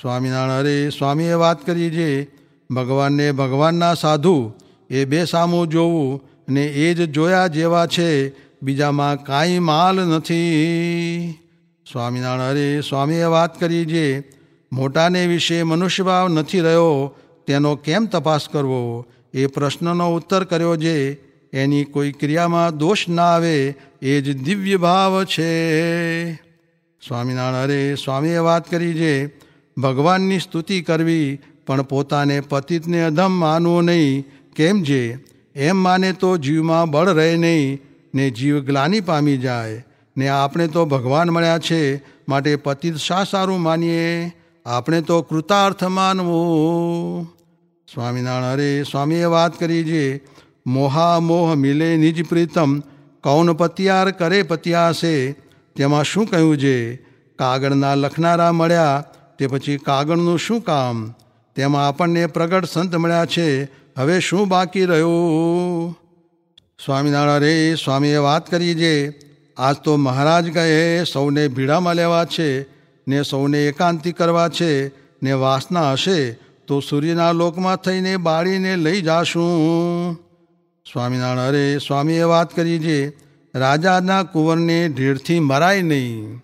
સ્વામિનારાયણ, અરે સ્વામીએ વાત કરી છે ભગવાનને ભગવાનના સાધુ એ બે સામું જોવું ને એ જ જોયા જેવા છે, બીજામાં કાંઈ માલ નથી. સ્વામિનારાયણ, અરે સ્વામીએ વાત કરી છે મોટાને વિશે મનુષ્યભાવ નથી રહ્યો, તેનો કેમ તપાસ કરવો? એ પ્રશ્નનો ઉત્તર કર્યો છે એની કોઈ ક્રિયામાં દોષ ના આવે, એ જ દિવ્ય ભાવ છે. સ્વામિનારાયણ, અરે સ્વામીએ વાત કરી છે ભગવાનની સ્તુતિ કરવી, પણ પોતાને પતિતને અધમ માનવો નહીં. કેમ જે? એમ માને તો જીવમાં બળ રહે નહીં, ને જીવ ગ્લાની પામી જાય. ને આપણે તો ભગવાન મળ્યા છે, માટે પતિત શા સારું માનીએ? આપણે તો કૃતાર્થ માનવું. સ્વામિનારાયણ, અરે સ્વામીએ વાત કરી છે મોહા મોહ મિલે નિજ પ્રીતમ, કૌન પતિયાર કરે પતિયાસે. તેમાં શું કહ્યું છે કાગળના લખનારા મળ્યા તે પછી કાગળનું શું કામ? તેમાં આપણને પ્રગટ સંત મળ્યા છે. હવે શું બાકી રહ્યું? સ્વામિનારાયણ રે સ્વામીએ વાત કરી છે આજ તો મહારાજ કહે, સૌને ભીડામાં લેવા છે, ને સૌને એકાંતિ કરવા છે, ને વાસના હશે, તો સૂર્યના લોકમાં થઈને બાળીને લઈ જાશું. સ્વામિનારાયણ, અરે સ્વામીએ વાત કરી છે રાજાના કુંવરને ઢેરથી મરાય નહીં.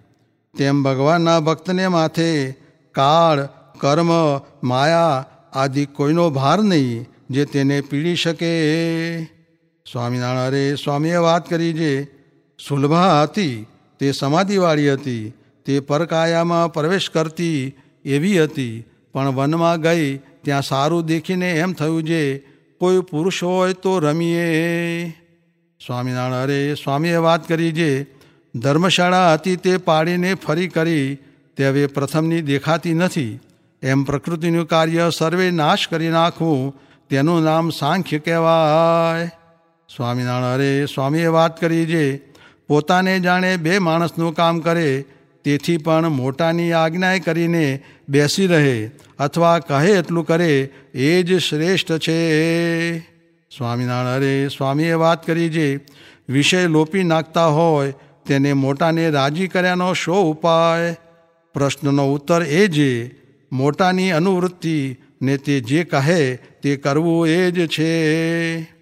તેમ ભગવાનના ભક્તને માથે કાળ, કર્મ, માયા આદિ કોઈનો ભાર નહીં જે તેને પીડી શકે. સ્વામિનારાયણ, અરે સ્વામીએ વાત કરી છે સુલભા હતી, તે સમાધિવાળી હતી, તે પરકાયામાં પ્રવેશ કરતી એવી હતી, પણ વનમાં ગઈ ત્યાં સારું દેખીને એમ થયું છે કોઈ પુરુષ હોય તો રમીએ. સ્વામિનારાયણ, અરે સ્વામીએ વાત કરી છે ધર્મશાળા હતી તે પાડીને ફરી કરી તે હવે પ્રથમની દેખાતી નથી. એમ પ્રકૃતિનું કાર્ય સર્વે નાશ કરી નાખવું, તેનું નામ સાંખ્ય કહેવાય. સ્વામિનારાયણ, અરે, સ્વામીએ વાત કરી છે પોતાને જાણે બે માણસનું કામ કરે, તેથી પણ મોટાની આજ્ઞાએ કરીને બેસી રહે, અથવા કહે એટલું કરે, એ જ શ્રેષ્ઠ છે. સ્વામિનારાયણ, અરે, સ્વામીએ વાત કરી છે વિષય લોપી નાખતા હોય, તેને મોટાને રાજી કર્યાનો શો ઉપાય? પ્રશ્નનો ઉત્તર એ જે, મોટાની અનુવૃત્તિ ને તે જે કહે તે કરવું એ જ છે.